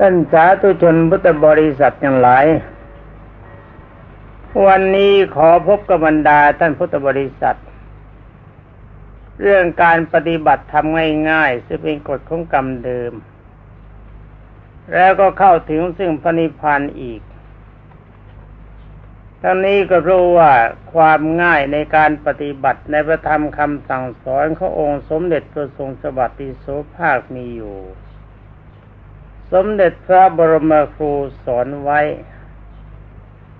ท่านสาธุชนพุทธบริษัททั้งหลาย วันนี้ขอพบกับบรรดาท่านพุทธบริษัท เรื่องการปฏิบัติทำง่ายๆซึ่งเป็นกฎของกรรมเดิม แล้วก็เข้าถึงซึ่งพระนิพพานอีก ทั้งนี้ก็ราะว่าความง่ายในการปฏิบัติในพระธรรมคำสั่งสอนขององค์สมเด็จพระทรงสวัสดิโสภาคมีอยู่ สมเด็จพระบรมครูสอนไว้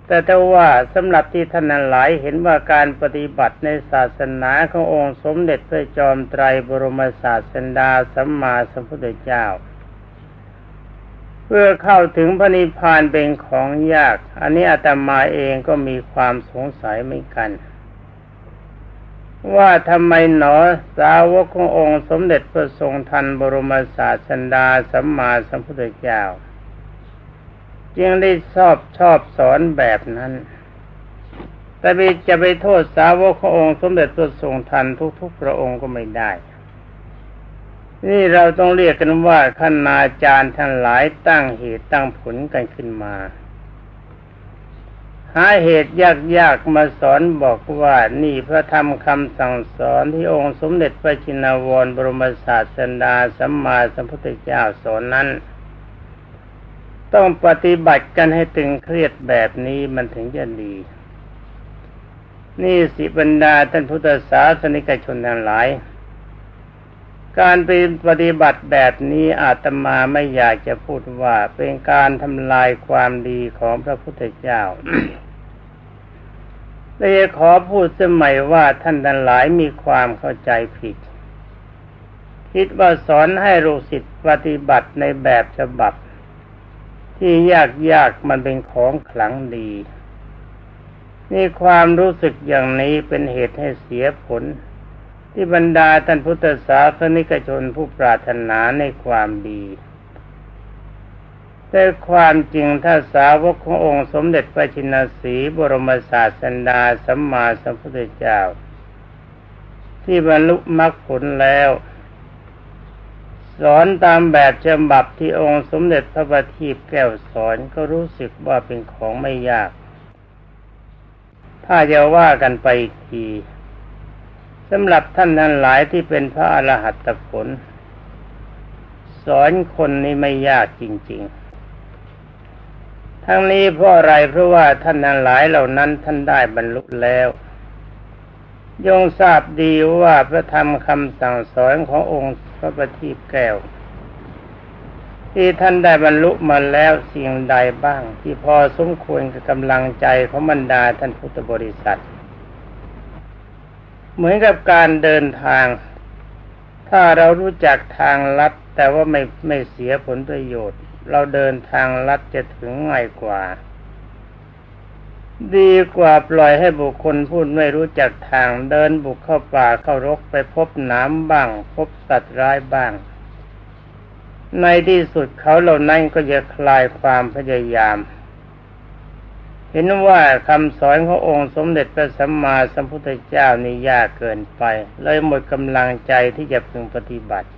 แต่ถ้าว่าสำหรับที่ท่านหลายเห็นว่าการปฏิบัติในศาสนาขององค์สมเด็จพระจอมไตรบรมศาสดาสัมมาสัมพุทธเจ้า เพื่อเข้าถึงพระนิพพานเป็นของยาก อันนี้อาตมาเองก็มีความสงสัยไม่กัน ว่าทำไมหนอสาวกขององค์สมเด็จพระทรงทันบรมศาสดาสัมมาสัมพุทธเจ้าจึงได้ชอบชอบสอนแบบนั้น แต่จะไปโทษสาวกขององค์สมเด็จพระทรงทันทุกๆพระองค์ก็ไม่ได้ นี่เราต้องเรียกกันว่าคณาจารย์ทั้งหลายตั้งเหตุตั้งผลกันขึ้นมา หาเหตุยากๆมาสอนบอกว่านี่พระธรรมคำสั่งสอนที่องค์สมเด็จพระจินวรบรมศาสดาสัมมาสัมพุทธเจ้าสอนนั้น ต้องปฏิบัติกันให้ตึงเครียดแบบนี้มันถึงจะดี นี่สิบรรดาท่านพุทธศาสนิกชนทั้งหลาย การปฏิบัติแบบนี้อาตมาไม่อยากจะพูดว่าเป็นการทำลายความดีของพระพุทธเจ้าเลยขอพูดสมัยว่าท่านทั้งหลายมีความเข้าใจผิด คิดว่าสอนให้ลูกศิษย์ปฏิบัติในแบบฉบับ ที่ยากยากมันเป็นของขลังดี นี่ความรู้สึกอย่างนี้เป็นเหตุให้เสียผล ที่บรรดาท่านพุทธศาสนิกชนผู้ปรารถนาในความดี แต่ความจริงถ้าสาวกขององค์สมเด็จพระชินสีบรมศาสดาสัมมาสัมพุทธเจ้า ที่บรรลุมรรคผลแล้วสอนตามแบบฉบับที่องค์สมเด็จพระบัณฑิตแก้วสอนก็รู้สึกว่าเป็นของไม่ยาก ถ้าจะว่ากันไปอีกที สำหรับท่านนั้นหลายที่เป็นพระอรหัตผล สอนคนนี้ไม่ยากจริง ๆ ทั้งนี้เพราะอะไรเพราะว่าท่านนั้นหลายเหล่านั้นท่านได้บรรลุแล้วยงทราบดีว่าพระธรรมคำสั่งสอนขององค์พระปฏิปแก้ว ที่ท่านได้บรรลุมาแล้วสิ่งใดบ้าง ที่พอสมควรกับกำลังใจของบรรดาท่านพุทธบริษัท เหมือนกับการเดินทาง ถ้าเรารู้จักทางลัด แต่ว่าไม่ไม่เสียผลประโยชน์ เราเดินทางลัดจะถึงง่ายกว่า ดีกว่าปล่อยให้บุคคลพูดไม่รู้จักทางเดินบุกเข้าป่าเข้ารกไปพบน้ำบ้าง พบสัตว์ร้ายบ้าง ในที่สุดเขาเหล่านั้นก็จะคลายความพยายาม เห็นว่าคำสอนขององค์สมเด็จพระสัมมาสัมพุทธเจ้านี่ยากเกินไป เลยหมดกำลังใจที่จะพึงปฏิบัติ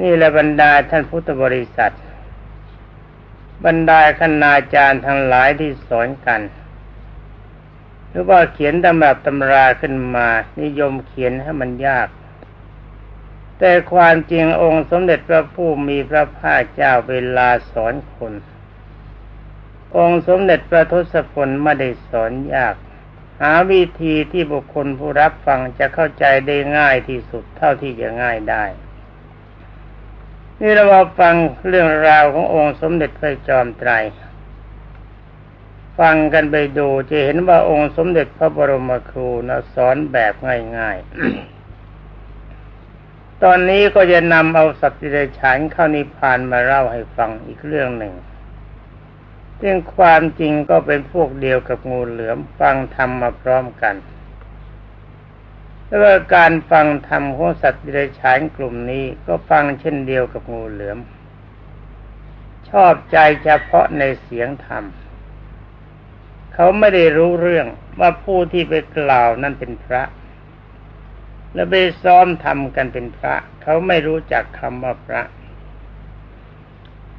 นี่แหละบรรดาท่านพุทธบริษัท บรรดาคณาจารย์ทั้งหลายที่สอนกัน หรือว่าเขียนตำรับตำราขึ้นมา นิยมเขียนให้มันยาก แต่ความจริงองค์สมเด็จพระผู้มีพระภาคเจ้าเวลาสอนคน องค์สมเด็จพระทศพลไม่ได้สอนยาก หาวิธีที่บุคคลผู้รับฟังจะเข้าใจได้ง่ายที่สุดเท่าที่จะง่ายได้ นี่เรามาฟังเรื่องราวขององค์สมเด็จพระจอมไตร ฟังกันไปดูจะเห็นว่าองค์สมเด็จพระบรมครูนะสอนแบบง่ายๆตอนนี้ก็จะนำเอาสัตว์ดิเรกชันเข้านิพพานมาเล่าให้ฟังอีกเรื่องหนึ่ง ซึ่งความจริงก็เป็นพวกเดียวกับงูเหลือมฟังธรรมมาพร้อมกันแล้วการฟังธรรมของสัตว์ดิเรกชันกลุ่มนี้ก็ฟังเช่นเดียวกับงูเหลือม ชอบใจเฉพาะในเสียงธรรม เขาไม่ได้รู้เรื่องว่าผู้ที่ไปกล่าวนั่นเป็นพระ และไปซ้อมทำกันเป็นพระ เขาไม่รู้จักคำว่าพระ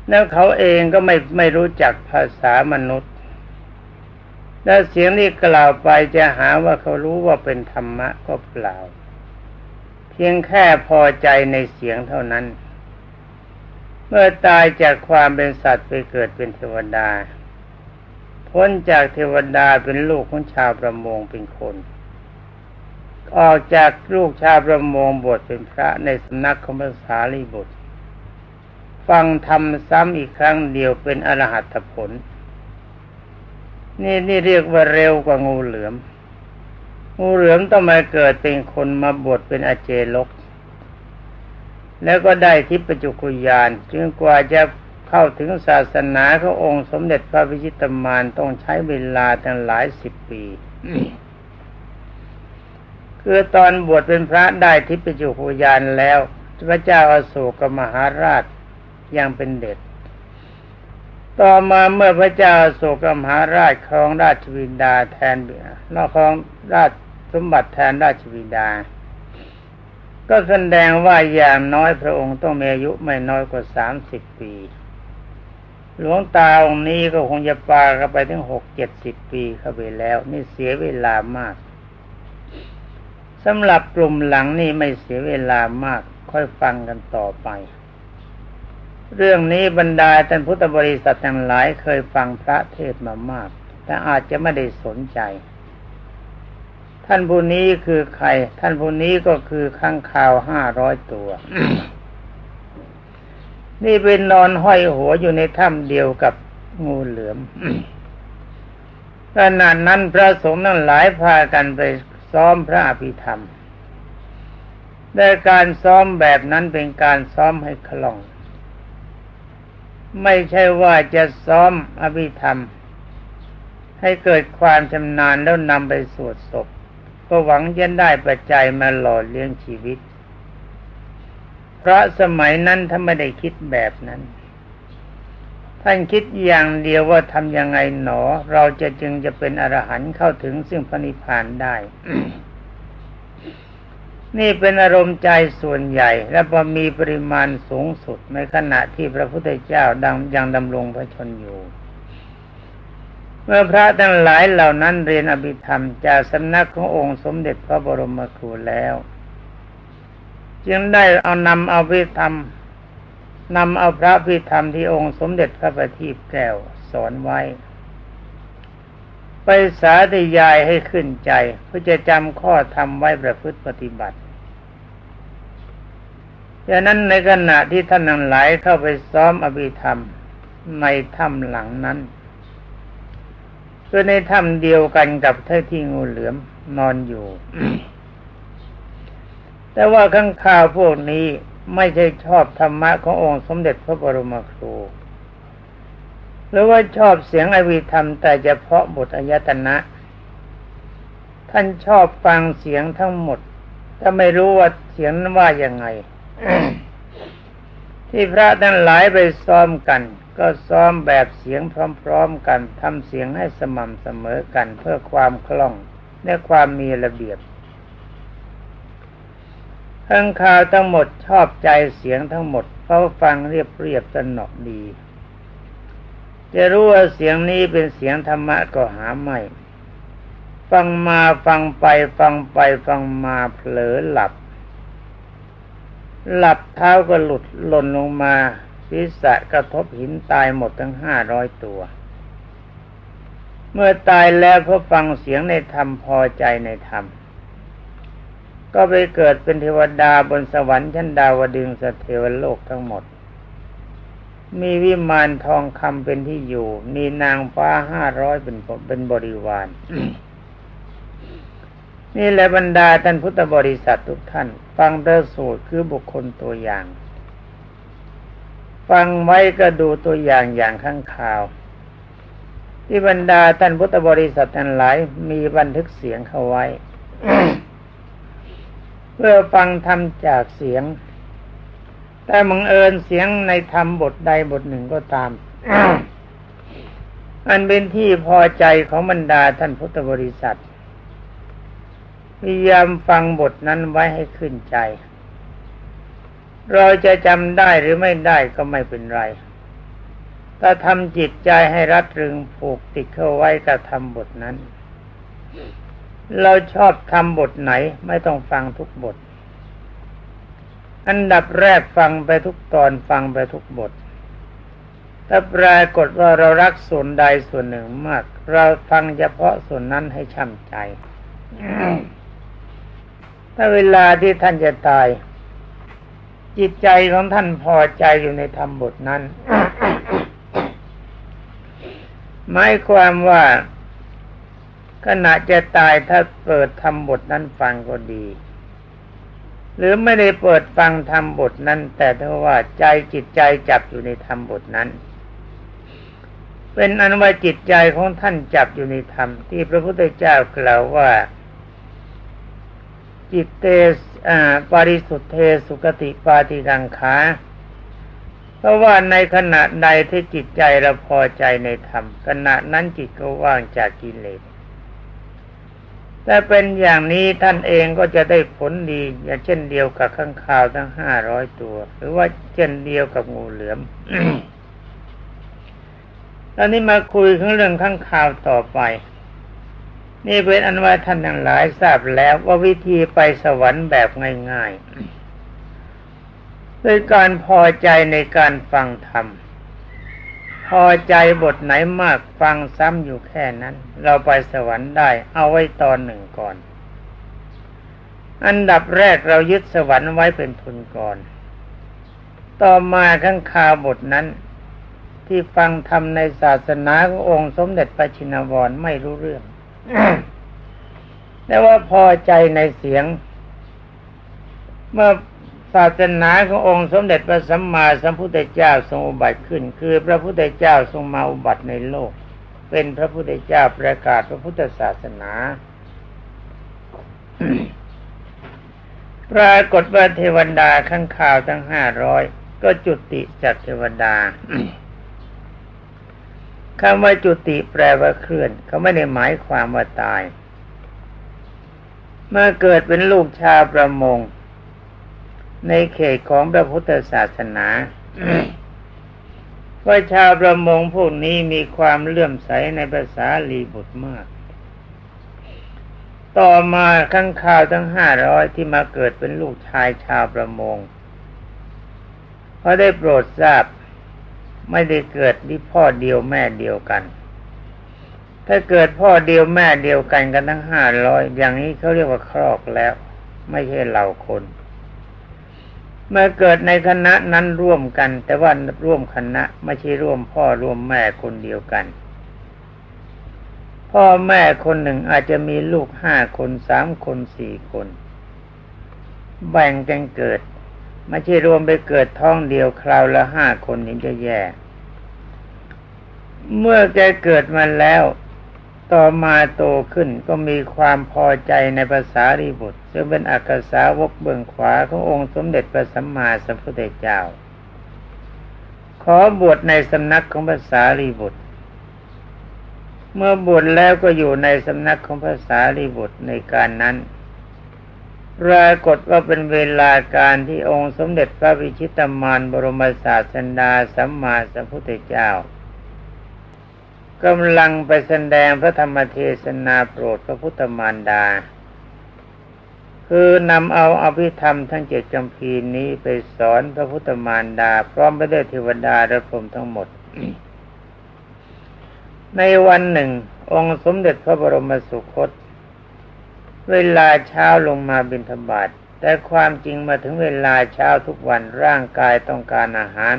แล้วเขาเองก็ไม่ไม่รู้จักภาษามนุษย์ และเสียงที่กล่าวไปจะหาว่าเขารู้ว่าเป็นธรรมะก็เปล่า เพียงแค่พอใจในเสียงเท่านั้น เมื่อตายจากความเป็นสัตว์ไปเกิดเป็นเทวดา พ้นจากเทวดาเป็นลูกของชาวประมงเป็นคนออกจากลูกชาวประมงบวชเป็นพระในสำนักของพระสารีบุตร ฟังธรรมซ้ำอีกครั้งเดียวเป็นอรหัตผล นี่นี่เรียกว่าเร็วกว่างูเหลือม งูเหลือมต้องมาเกิดเป็นคนมาบวชเป็นอาเจลก แล้วก็ได้ทิพจุกุยานจึงกว่าจะเข้าถึงศาสนาขององค์สมเด็จพระพิชิตมารต้องใช้เวลาตั้งหลายสิบปีคือตอนบวชเป็นพระได้ทิพจุกุยานแล้ว พระเจ้าอาโศกมหาราช ยังเป็นเด็ก ต่อมาเมื่อพระเจ้าโศกมหาราชครองราชวินดาแทนเบียนอกครองราชสมบัติแทนราชวินดา ก็แสดงว่าอย่างน้อยพระองค์ต้องมีอายุไม่น้อยกว่าสามสิบปี หลวงตาองค์นี้ก็คงจะปากันไปถึงหกเจ็ดสิบปีเข้าไปแล้ว นี่เสียเวลามากสำหรับกลุ่มหลังนี่ไม่เสียเวลามาก ค่อยฟังกันต่อไป เรื่องนี้บรรดาท่านพุทธบริษัททั้งหลายเคยฟังพระเทศมามาก แต่อาจจะไม่ได้สนใจ ท่านผู้นี้คือใคร ท่านผู้นี้ก็คือข้างข่าวห้าร้อยตัว นี่เป็นนอนห้อยหัวอยู่ในถ้ำเดียวกับงูเหลือมขณะนั้นพระสงฆ์ทั้งหลายพากันไปซ้อมพระอภิธรรมแต่การซ้อมแบบนั้นเป็นการซ้อมให้คล่อง ไม่ใช่ว่าจะซ้อมอภิธรรม ให้เกิดความชำนาญแล้วนำไปสวดศพ ก็หวังจะได้ปัจจัยมาหล่อเลี้ยงชีวิต เพราะสมัยนั้นท่านไม่ได้คิดแบบนั้น ท่านคิดอย่างเดียวว่าทำยังไงหนอ เราจะจึงจะเป็นอรหันต์เข้าถึงซึ่งพระนิพพานได้ นี่เป็นอารมณ์ใจส่วนใหญ่ และพอมีปริมาณสูงสุดในขณะที่พระพุทธเจ้าดังยังดำรงพระชนอยู่ เมื่อพระทั้งหลายเหล่านั้นเรียนอภิธรรมจากสำนักขององค์สมเด็จพระบรมครูแล้ว จึงได้เอานำเอาพิธรรมนำเอาพระพิธรรมที่องค์สมเด็จพระประทีปแก้วสอนไว้ ไปสาธยายให้ขึ้นใจเพื่อจะจำข้อธรรมไว้ประพฤติปฏิบัติดังนั้นในขณะที่ท่านทั้งหลายเข้าไปซ้อมอภิธรรมในถ้ำหลังนั้นคือในถ้ำเดียวกันกับท่าที่งูเหลือมนอนอยู่ แต่ว่าข้างข่าวพวกนี้ไม่ใช่ชอบธรรมะขององค์สมเด็จพระบรมครู หรือว่าชอบเสียงอภิธรรม แต่เฉพาะบทอายตนะ ท่านชอบฟังเสียงทั้งหมดแต่ไม่รู้ว่าเสียงนั้นว่ายังไง ที่พระทั้งหลายไปซ้อมกัน ก็ซ้อมแบบเสียงพร้อมๆกันทำเสียงให้สม่ำเสมอกันเพื่อความคล่องและความมีระเบียบทั้งข่าวทั้งหมดชอบใจเสียงทั้งหมดเขาฟังเรียบเรียบสนอกดี จะรู้ว่าเสียงนี้เป็นเสียงธรรมะก็หาไม่ ฟังมาฟังไปฟังไปฟังมาเผลอหลับ หลับเท้าก็หลุดหล่นลงมาศีรษะกระทบหินตายหมดทั้งห้าร้อยตัว เมื่อตายแล้วเพราะฟังเสียงในธรรมพอใจในธรรม ก็ไปเกิดเป็นเทวดาบนสวรรค์ชั้นดาวดึงสเทวโลกทั้งหมด มีวิมานทองคำเป็นที่อยู่ มีนางฟ้าห้าร้อยเป็นเป็นบริวาร นี่แหละบรรดาท่านพุทธบริษัททุกท่าน ฟังเดอสูตรคือบุคคลตัวอย่าง ฟังไว้ก็ดูตัวอย่างอย่างข้างข่าว ที่บรรดาท่านพุทธบริษัททั้งหลายมีบันทึกเสียงเข้าไว้ เพื่อฟังธรรมจากเสียง แต่มังเอิญเสียงในธรรมบทใดบทหนึ่งก็ตาม อันเป็นที่พอใจของบรรดาท่านพุทธบริษัทพยายามฟังบทนั้นไว้ให้ขึ้นใจ เราจะจำได้หรือไม่ได้ก็ไม่เป็นไร ถ้าทำจิตใจให้รัดรึงผูกติดเข้าไว้กับทำบทนั้น เราชอบทำบทไหนไม่ต้องฟังทุกบท อันดับแรกฟังไปทุกตอนฟังไปทุกบท ถ้าปรากฏว่าเรารักส่วนใดส่วนหนึ่งมาก เราฟังเฉพาะส่วนนั้นให้ช่ำใจ ถ้าเวลาที่ท่านจะตาย จิตใจของท่านพอใจอยู่ในธรรมบทนั้นหมายความว่าขณะจะตายถ้าเปิดทำบทนั้นฟังก็ดี หรือไม่ได้เปิดฟังทำบทนั้น แต่ถ้าว่าใจจิตใจจับอยู่ในธรรมบทนั้น เป็นอันว่าจิตใจของท่านจับอยู่ในธรรมที่พระพุทธเจ้ากล่าวว่าจิตเตปาริสุทธเทสุกติปาติกังขาเพราะว่าในขณะใดที่จิตใจเราพอใจในธรรมขณะนั้นจิตก็ว่างจากกิเลส แต่เป็นอย่างนี้ท่านเองก็จะได้ผลดี อย่างเช่นเดียวกับข้างข่าวทั้งห้าร้อยตัว หรือว่าเช่นเดียวกับงูเหลือมตอนนี้มาคุยถึงเรื่องข้างข่าวต่อไป นี่เป็นอันว่าท่านทั้งหลายทราบแล้วว่าวิธีไปสวรรค์แบบง่ายๆด้วยการพอใจในการฟังธรรม พอใจบทไหนมากฟังซ้ำอยู่แค่นั้น เราไปสวรรค์ได้ เอาไว้ตอนหนึ่งก่อน อันดับแรกเรายึดสวรรค์ไว้เป็นทุนก่อน ต่อมาข้างคาบทนั้น ที่ฟังธรรมในศาสนาขององค์สมเด็จพระชินวรไม่รู้เรื่อง แต่ว่าพอใจในเสียง เมื่อ ศาสนาขององค์สมเด็จพระสัมมาสัมพุทธเจ้าทรงอุบัติขึ้น คือพระพุทธเจ้าทรงมาอุบัติในโลก เป็นพระพุทธเจ้าประกาศพระพุทธศาสนาปรากฏว่าเทวดาข้างข่าวทั้งห้าร้อยก็จุติจากเทวดาคำว่าจุติแปลว่าเคลื่อน เขาไม่ได้หมายความว่าตาย เมื่อเกิดเป็นลูกชาวประมง ในเขตของพระพุทธศาสนาว่าชาวประมงพวกนี้มีความเลื่อมใสในภาษาลีบุตรมาก ต่อมาข้างข่าวทั้งห้าร้อยที่มาเกิดเป็นลูกชายชาวประมงเพราะได้โปรดทราบไม่ได้เกิดที่พ่อเดียวแม่เดียวกัน ถ้าเกิดพ่อเดียวแม่เดียวกันกันทั้งห้าร้อยอย่างนี้เขาเรียกว่าครอกแล้ว ไม่ใช่เหล่าคน เมื่อเกิดในคณะนั้นร่วมกัน แต่ว่าร่วมคณะไม่ใช่ร่วมพ่อร่วมแม่คนเดียวกัน พ่อแม่คนหนึ่งอาจจะมีลูกห้าคนสามคนสี่คน แบ่งกันเกิดไม่ใช่รวมไปเกิดท้องเดียวคราวละห้าคนนี่จะแย่ เมื่อแกเกิดมาแล้ว ต่อมาโตขึ้นก็มีความพอใจในภาษารีบุตร ซึ่งเป็นอักษาวกเบื้องขวาขององค์สมเด็จพระสัมมาสัมพุทธเจ้า ขอบวชในสำนักของภาษารีบุตร เมื่อบวชแล้วก็อยู่ในสำนักของภาษารีบุตรในการนั้นปรากฏว่าเป็นเวลาการที่องค์สมเด็จพระวิชิตามานบรมศาสดาสัมมาสัมพุทธเจ้า กำลังไปแสดงพระธรรมเทศนาโปรดพระพุทธมารดา คือนำเอาอภิธรรมทั้งเจ็ดจำพีนี้ไปสอนพระพุทธมารดา พร้อมไปด้วยเทวดาและพรหมทั้งหมด ในวันหนึ่ง องค์สมเด็จพระบรมสุคต เวลาเช้าลงมาบิณฑบาตแต่ความจริงมาถึงเวลาเช้าทุกวันร่างกายต้องการอาหาร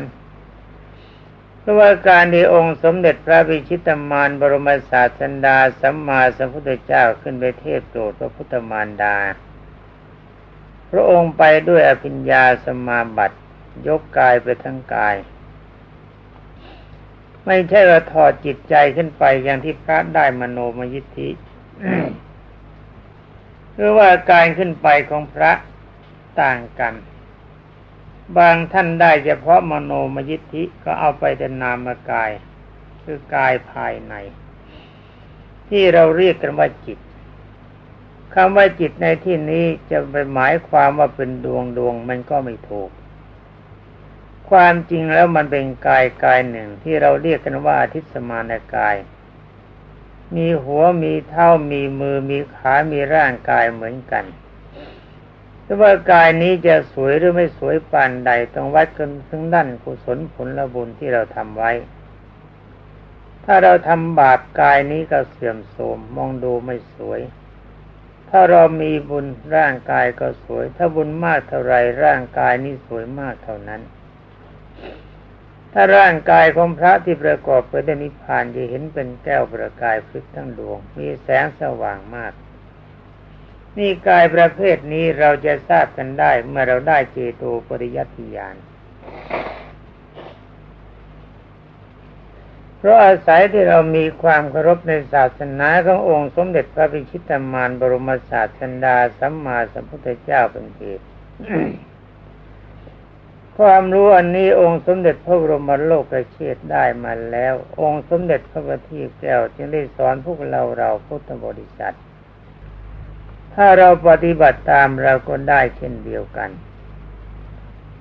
เพราะว่าการที่องค์สมเด็จพระวิชิตมารบรมศาสดาสัมมาสัมพุทธเจ้าขึ้นไปเทศโปรดพระพุทธมารดา พระองค์ไปด้วยอภิญญาสมาบัติยกกายไปทั้งกาย ไม่ใช่ว่าถอดจิตใจขึ้นไปอย่างที่พระได้มโนมยิทธิหรือว่าการขึ้นไปของพระต่างกัน บางท่านได้เฉพาะมโนมยิทธิก็เอาไปเป็นนามกาย คือกายภายใน ที่เราเรียกกันว่าจิตคำว่าจิตในที่นี้จะไปหมายความว่าเป็นดวงดวงมันก็ไม่ถูก ความจริงแล้วมันเป็นกายกายหนึ่งที่เราเรียกกันว่าอาทิตสมานกาย มีหัวมีเท้ามีมือมีขา มีร่างกายเหมือนกัน แต่ว่ากายนี้จะสวยหรือไม่สวยปานใดต้องวัดกันถึงด้านกุศลผลละบุญที่เราทำไว้ ถ้าเราทำบาปกายนี้ก็เสื่อมโทรมมองดูไม่สวย ถ้าเรามีบุญร่างกายก็สวย ถ้าบุญมากเท่าไรร่างกายนี้สวยมากเท่านั้น ถ้าร่างกายของพระที่ประกอบไปด้วยนิพพานจะเห็นเป็นแก้วประกายพลึกทั้งดวง มีแสงสว่างมาก นี่กายประเภทนี้เราจะทราบกันได้เมื่อเราได้เจโตปริยัติญาณเพราะอาศัยที่เรามีความเคารพในศาสนาขององค์สมเด็จพระพิชิตามารบรมศาสดาสัมมาสัมพุทธเจ้าเป็นเหตุความรู้อันนี้องค์สมเด็จพระบรมโลกเชษได้มาแล้ว องค์สมเด็จพระบัณฑิตแก้วจึงได้สอนพวกเราเราพุทธบริษัท ถ้าเราปฏิบัติตามเราก็ได้เช่นเดียวกัน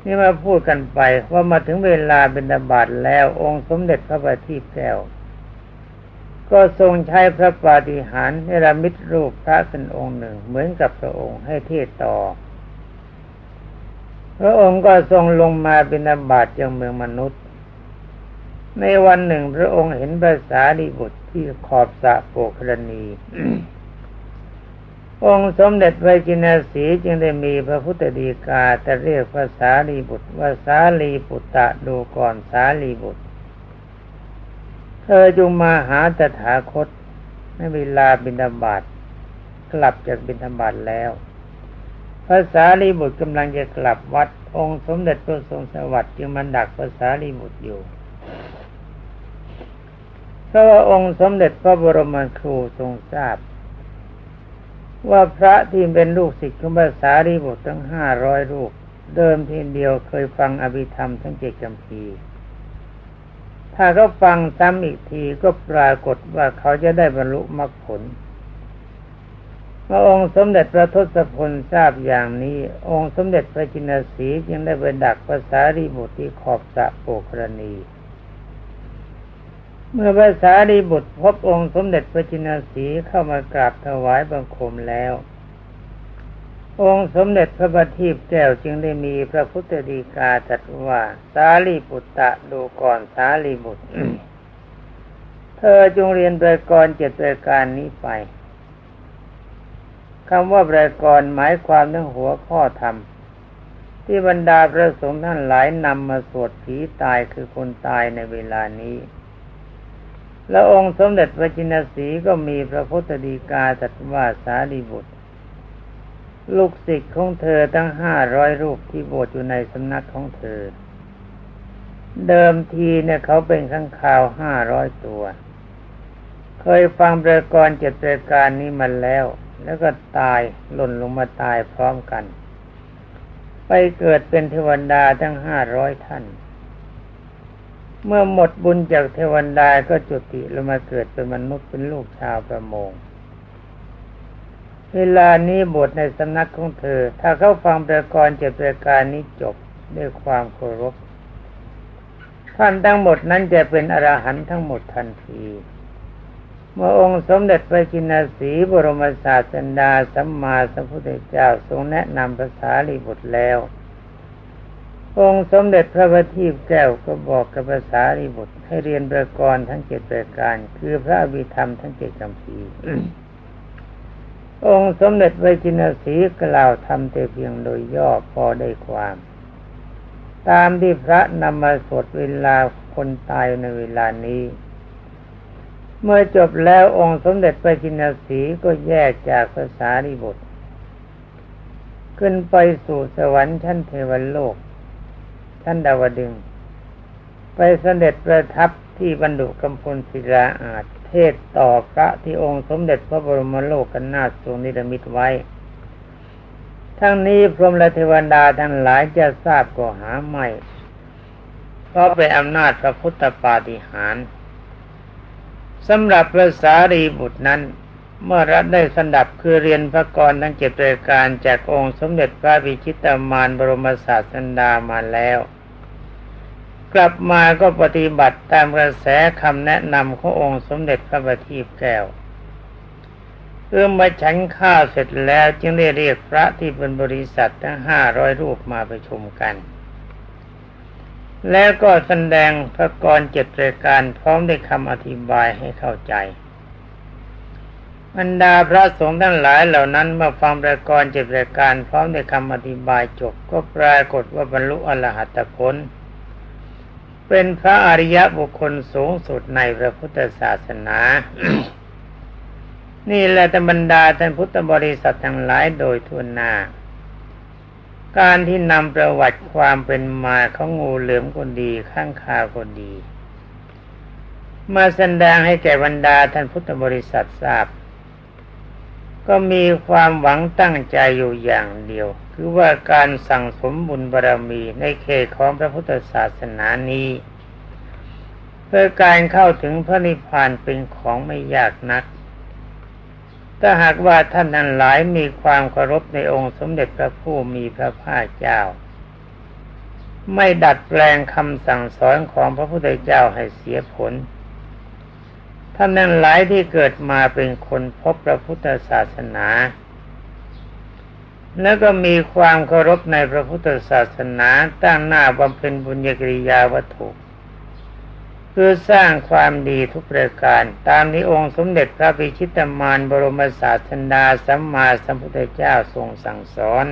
นี่มาพูดกันไปว่ามาถึงเวลาเป็นาบาตแล้วองค์สมเด็จพระบัณฑิตแก้วก็ทรงใช้พระปาฏิหาริย์ในระมิตรูปพระเป็นองค์หนึ่ง เหมือนกับพระองค์ให้เทศต่อ พระองค์ก็ทรงลงมาเป็นาบาตยังเมืองมนุษย์ ในวันหนึ่งพระองค์เห็นภาษาดีบุตรที่ขอบสะโปกรณี องค์สมเด็จไวจินาสีจึงได้มีพระพุทธดีกาแต่เรียกภาษาลีบุตรว่าสาลีปุตตะดูก่อนสาลีบุตร เธอจงมาหาตถาคตในเวลาบิณฑบาตกลับจากบิณฑบาตแล้วภาษาลีบุตรกำลังจะกลับวัด องค์สมเด็จพระทรงสวัสดิ์จึงมันดักภาษาลีบุตรอยู่เพราะว่าองค์สมเด็จพระบรมครูทรงทราบ ว่าพระที่เป็นลูกศิษย์ของภาษารีบุตรทั้งห้าร้อยรูป เดิมทีเดียวเคยฟังอภิธรรมทั้งเจ็ดจำพีถ้าเขาฟังซ้ำอีกทีก็ปรากฏว่าเขาจะได้บรรลุมรรคผลเมื่อองค์สมเด็จพระทศพลทราบอย่างนี้ องค์สมเด็จพระจินสีจึงได้ไปดักภาษารีบุตรที่ขอบสะโปกรณี เมื่อภาษาดีบุตรพบองค์สมเด็จพระจินสีเข้ามากราบถวายบังคมแล้ว องค์สมเด็จพระบัณฑิตแก้วจึงได้มีพระพุทธดีกาตรัสว่าสาลีบุตตะดูก่อนสาลีบุตร เธอจงเรียนโดยกรเจ็ดรายการนี้ไปคำว่าประกรหมายความถึงหัวข้อธรรมที่บรรดาพระสงฆ์ท่านหลายนำมาสวดผีตายคือคนตายในเวลานี้ แล้วองค์สมเด็จพระจินสีก็มีพระพุทธดีกาตรัสว่าสารีบุตร ลูกศิษย์ของเธอตั้งห้าร้อยรูปที่บวชอยู่ในสำนักของเธอ เดิมทีเนี่ยเขาเป็นข้างข่าวห้าร้อยตัว เคยฟังประกรณ์เจ็ดประการนี้มาแล้ว แล้วก็ตายหล่นลงมาตายพร้อมกัน ไปเกิดเป็นเทวดาทั้งห้าร้อยท่าน เมื่อหมดบุญจากเทวันดาก็จุติลงมาเกิดเป็นมนุษย์เป็นลูกชาวประมง เวลานี้บทในสำนักของเธอ ถ้าเขาฟังประกรณ์เจ็ดประการนี้จบด้วยความเคารพท่านทั้งหมดนั้นจะเป็นอรหันต์ทั้งหมดทันที เมื่อองค์สมเด็จพระจินสีบรมศาสดาสัมมาสัมพุทธเจ้าทรงแนะนำภาษาลีบุตรแล้ว องค์สมเด็จพระบัณฑิตแก้วก็บอกกับภาษาริบุตรให้เรียนประกรณ์ทั้งเจ็ดประการ คือพระอภิธรรมทั้งเจ็ดคำพีองค์สมเด็จพระจินสีกล่าวทำแต่เพียงโดยย่อพอได้ความ ตามที่พระนำมาสวดเวลาคนตายในเวลานี้ เมื่อจบแล้วองค์สมเด็จพระจินสีก็แยกจากภาษาริบุตร ขึ้นไปสู่สวรรค์ชั้นเทวโลก ท่านดาวดึง ไปเสด็จประทับที่บรรดุกำพลศิลาอาจเทศต่อพระที่องค์สมเด็จพระบรมโลกกันนาทรงนิรมิตไว้ ทั้งนี้พรหมและเทวดาทั้งหลายจะทราบก็หาไม่ เพราะเป็นอำนาจพระพุทธปาฏิหาริย์สำหรับพระสารีบุตรนั้น เมื่อรัฐได้สันดับคือเรียนพระกรทั้งเจ็ดรายการจากองค์สมเด็จพระวิชิตามานบรมศาสดามาแล้ว กลับมาก็ปฏิบัติตามกระแสคำแนะนำขององค์สมเด็จพระบัณฑิตแก้วเมื่อมาฉันข้าวเสร็จแล้วจึงได้เรียกพระที่เป็นบริษัททั้งห้าร้อยรูปมาประชุมกัน แล้วก็แสดงพระกรเจ็ดรายการพร้อมด้วยคำอธิบายให้เข้าใจ บรรดาพระสงฆ์ทั้งหลายเหล่านั้นเมื่อฟังประกรณ์เจ็ดรายการพร้อมด้วยคำอธิบายจบก็ปรากฏว่าบรรลุอรหัตผล เป็นพระอริยบุคคลสูงสุดในพระพุทธศาสนา นี่แหละธรรมดาท่านพุทธบริษัททั้งหลายโดยทุนนาการที่นำประวัติความเป็นมาของงูเหลือมคนดีข้างคาคนดี มาแสดงให้แก่บรรดาท่านพุทธบริษัททราบ ก็มีความหวังตั้งใจอยู่อย่างเดียว คือว่าการสั่งสมบุญบารรมีในเขตของพระพุทธศาสนานี้ เพื่อการเข้าถึงพระนิพพานเป็นของไม่ยากนัก ถ้าหากว่าท่านนั้นหลายมีความเคารพในองค์สมเด็จพระผู้มีพระภาคเจ้า ไม่ดัดแปลงคำสั่งสอนของพระพุทธเจ้าให้เสียผล ท่านนั้นหลายที่เกิดมาเป็นคนพบพระพุทธศาสนา แล้วก็มีความเคารพในพระพุทธศาสนาตั้งหน้าบำเพ็ญบุญญกิริยาวัตถุเพื่อสร้างความดีทุกประการ ตามที่องค์สมเด็จพระพิชิตมารบรมศาสดาสัมมาสัมพุทธเจ้าทรงสั่งสอน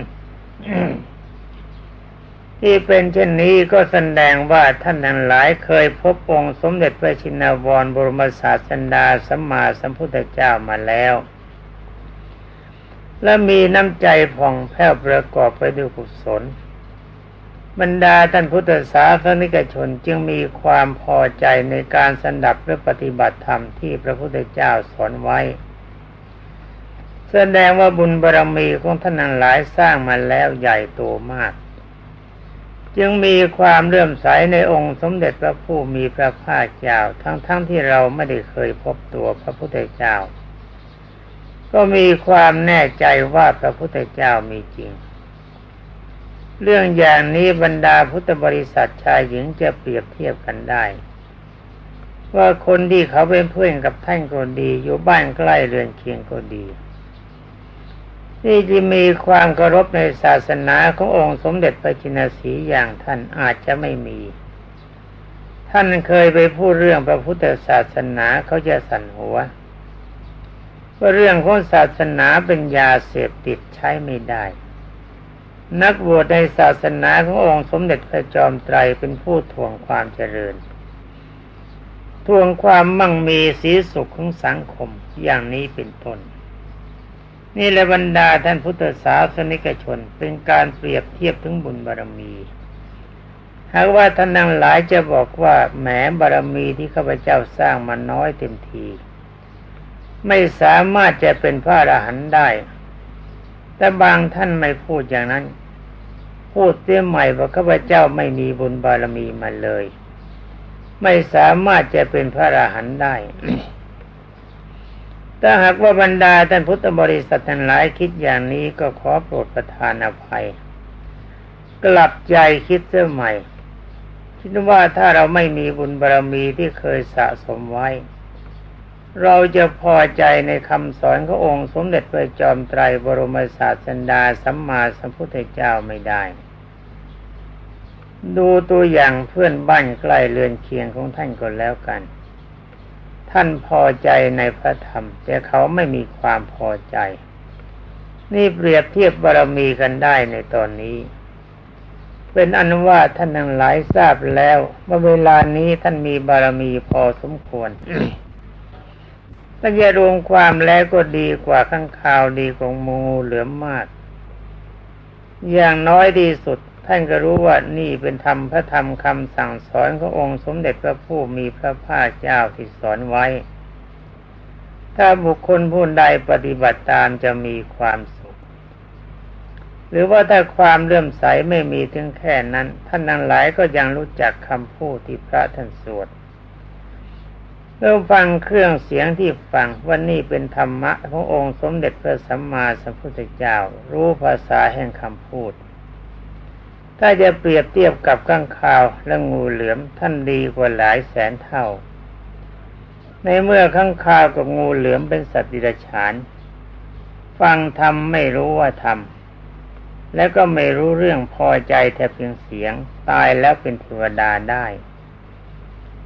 ที่เป็นเช่นนี้ก็แสดงว่าท่านทั้งหลายเคยพบองค์สมเด็จพระชินวรบรมศาสดาสัมมาสัมพุทธเจ้ามาแล้ว และมีน้ำใจผ่องแผ้วประกอบไปด้วยกุศลบรรดาท่านพุทธศาสนิกชนจึงมีความพอใจในการสันดับและปฏิบัติธรรมที่พระพุทธเจ้าสอนไว้ แสดงว่าบุญบารรมีของท่านทั้งหลายสร้างมาแล้วใหญ่โตมาก จึงมีความเลื่อมใสในองค์สมเด็จพระผู้มีพระภาคเจ้าทั้งๆทที่เราไม่ได้เคยพบตัวพระพุทธเจ้า ก็มีความแน่ใจว่าพระพุทธเจ้ามีจริง เรื่องอย่างนี้บรรดาพุทธบริษัทชายหญิงจะเปรียบเทียบกันได้ ว่าคนที่เขาเป็นเพื่อนกับท่านก็ดี อยู่บ้านใกล้เรือนเคียงก็ดี ที่จะมีความเคารพในศาสนาขององค์สมเด็จพระจินสีอย่างท่านอาจจะไม่มี ท่านเคยไปพูดเรื่องพระพุทธศาสนาเขาจะสั่นหัวว่าเรื่องของศาสนาเป็นยาเสพติดใช้ไม่ได้ นักบวชในศาสนาขององค์สมเด็จพระจอมไตรเป็นผู้ทวงความเจริญ ทวงความมั่งมีสีสุขของสังคมอย่างนี้เป็นต้น นี่แหละบรรดาท่านพุทธศาสนิกชน เป็นการเปรียบเทียบถึงบุญบารรมี หากว่าท่านนังหลายจะบอกว่าแหมบารรมีที่ข้าพเจ้าสร้างมาน้อยเต็มที ไม่สามารถจะเป็นพระอรหันต์ได้ แต่บางท่านไม่พูดอย่างนั้น พูดเสียใหม่ว่าข้าพเจ้าไม่มีบุญบารมีมาเลย ไม่สามารถจะเป็นพระอรหันต์ได้ ถ้าหากว่าบรรดาท่านพุทธบริษัททั้งหลายคิดอย่างนี้ก็ขอโปรดประทานอภัย กลับใจคิดเสียใหม่ คิดว่าถ้าเราไม่มีบุญบารรมีที่เคยสะสมไว้ เราจะพอใจในคำสอนขององค์สมเด็จพระจอมไตรบรมศาสดาสัมมาสัมพุทธเจ้าไม่ได้ ดูตัวอย่างเพื่อนบ้านใกล้เรือนเคียงของท่านก็แล้วกัน ท่านพอใจในพระธรรม แต่เขาไม่มีความพอใจ นี่เปรียบเทียบบารมีกันได้ในตอนนี้ เป็นอนุว่าท่านทั้งหลายทราบแล้วว่าเวลานี้ท่านมีบารมีพอสมควรถ้าจะรวมความแล้วก็ดีกว่าข้างข่าวดีของมูเหลือมมาก อย่างน้อยที่สุด ท่านก็รู้ว่านี่เป็นธรรมพระธรรมคำสั่งสอนขององค์สมเด็จพระผู้มีพระภาคเจ้าที่สอนไว้ ถ้าบุคคลผู้ใดปฏิบัติตามจะมีความสุข หรือว่าถ้าความเลื่อมใสไม่มีถึงแค่นั้น ท่านทั้งหลายก็ยังรู้จักคำพูดที่พระท่านสวดเมื่อฟังเครื่องเสียงที่ฟังว่านี่เป็นธรรมะขององค์สมเด็จพระสัมมาสัมพุทธเจ้า รู้ภาษาแห่งคำพูด ถ้าจะเปรียบเทียบกับก้างคาวและงูเหลือมท่านดีกว่าหลายแสนเท่า ในเมื่อข้างคาวกับงูเหลือมเป็นสัตว์ดิบฉาน ฟังทำไม่รู้ว่าทำแล้วก็ไม่รู้เรื่องพอใจแต่เพียงเสียง ตายแล้วเป็นเทวดาได้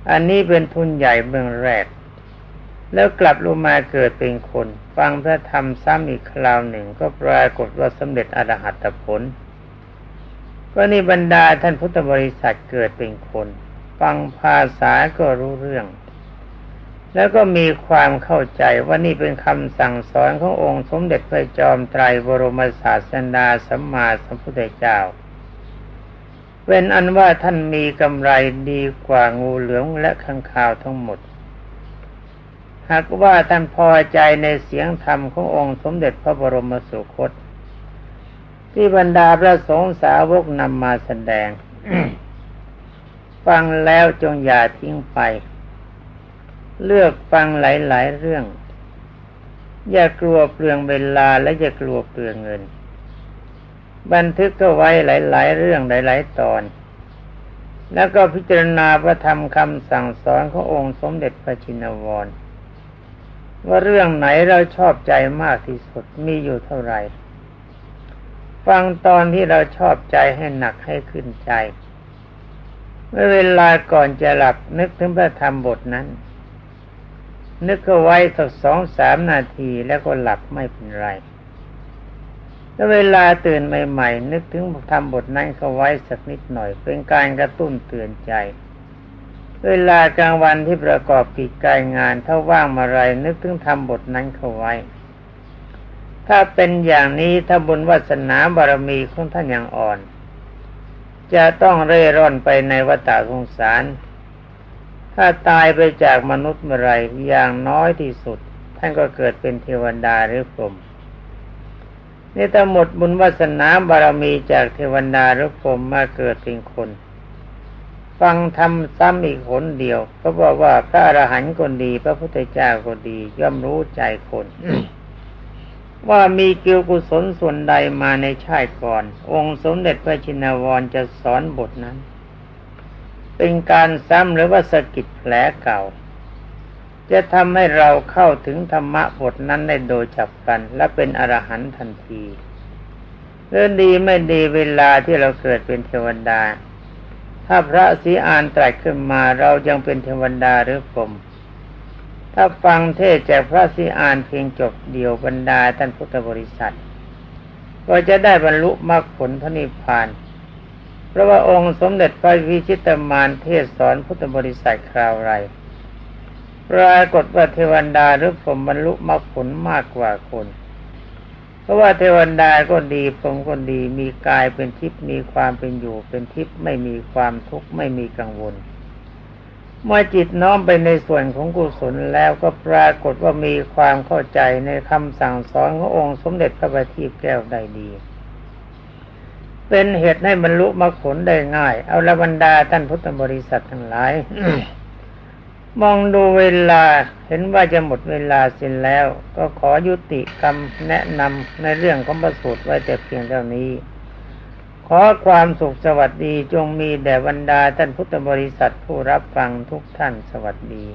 อันนี้เป็นทุนใหญ่เบื้องแรก แล้วกลับลงมาเกิดเป็นคน ฟังพระธรรมซ้ำอีกคราวหนึ่งก็ปรากฏว่าสำเร็จอรหัตผล ก็นี่บรรดาท่านพุทธบริษัทเกิดเป็นคน ฟังภาษาก็รู้เรื่อง แล้วก็มีความเข้าใจว่านี่เป็นคำสั่งสอนขององค์สมเด็จพระจอมไตรบรมศาสดาสัมมาสัมพุทธเจ้าเป็นอันว่าท่านมีกำไรดีกว่างูเหลือมและข้างคาวทั้งหมด หากว่าท่านพอใจในเสียงธรรมขององค์สมเด็จพระบรมสุคต ที่บรรดาพระสงฆ์สาวกนำมาแสดง ฟังแล้วจงอย่าทิ้งไป เลือกฟังหลายๆเรื่อง อย่ากลัวเปลืองเวลาและอย่ากลัวเปลืองเงิน บันทึกก็ไว้หลาย ๆ เรื่องหลาย ๆ ตอน แล้วก็พิจารณาพระธรรมคำสั่งสอนขององค์สมเด็จพระชินวรว่าเรื่องไหนเราชอบใจมากที่สุดมีอยู่เท่าไหร่ ฟังตอนที่เราชอบใจให้หนักให้ขึ้นใจ เมื่อเวลาก่อนจะหลับนึกถึงพระธรรมบทนั้น นึกเอาไว้สักสองสามนาทีแล้วก็หลับไม่เป็นไรแล้วเวลาตื่นใหม่ๆนึกถึงธรรมบทนั้นเขาไว้สักนิดหน่อย เป็นการกระตุ้นเตือนใจ เวลากลางวันที่ประกอบกิจการงานถ้าว่างมาไรนึกถึงธรรมบทนั้นเขาไว้ ถ้าเป็นอย่างนี้ถ้าบุญวาสนาบารมีของท่านยังอ่อน จะต้องเร่ร่อนไปในวัฏสงสาร ถ้าตายไปจากมนุษย์เมื่อไรอย่างน้อยที่สุด ท่านก็เกิดเป็นเทวดาหรือพรหมนี่ถ้าหมดบุญวาสนาบารมีจากเทวดาหรือพรหมมาเกิดเป็นคน ฟังทำซ้ำอีกหนเดียวก็บอกว่าพระอรหันต์คนดี พระพุทธเจ้าก็ดีย่อมรู้ใจคน ว่ามีเกี่ยวกุศลส่วนใดมาในชาติก่อน องค์สมเด็จพระชินวรจะสอนบทนั้น เป็นการซ้ำหรือว่าสะกิดแผลเก่า จะทำให้เราเข้าถึงธรรมะบทนั้นได้โดยจับกัน และเป็นอรหันต์ทันทีเรื่องดีไม่ดีเวลาที่เราเกิดเป็นเทวดา ถ้าพระสีอานตรัสขึ้นมาเรายังเป็นเทวดาหรือพรหม ถ้าฟังเทศจากพระสิอานเพียงจบเดียวบรรดาท่านพุทธบริษัท ก็จะได้บรรลุมรรคผลพระนิพพาน เพราะว่าองค์สมเด็จพระวิชิตมารเทศสอนพุทธบริษัทคราวไรปรากฏว่าเทวันดาหรือผมบรรลุมรรคผลมากกว่าคน เพราะว่าเทวันดาก็ดีผมก็ดีมีกายเป็นทิพย์มีความเป็นอยู่เป็นทิพย์ไม่มีความทุกข์ไม่มีกังวล เมื่อจิตน้อมไปในส่วนของกุศลแล้วก็ปรากฏว่ามีความเข้าใจในคำสั่งสอนขององค์สมเด็จพระบัณฑิตแก้วได้ดี เป็นเหตุให้บรรลุมรรคผลได้ง่าย เอาละบรรดาท่านพุทธบริษัททั้งหลาย มองดูเวลาเห็นว่าจะหมดเวลาสิ้นแล้ว ก็ขอยุติคำแนะนำในเรื่องของประสูตรไว้แต่เพียงเท่านี้ อความสุขสวัสดีจงมีแด่บรรดาท่านพุทธบริษัทผู้รับฟังทุกท่านสวัสดี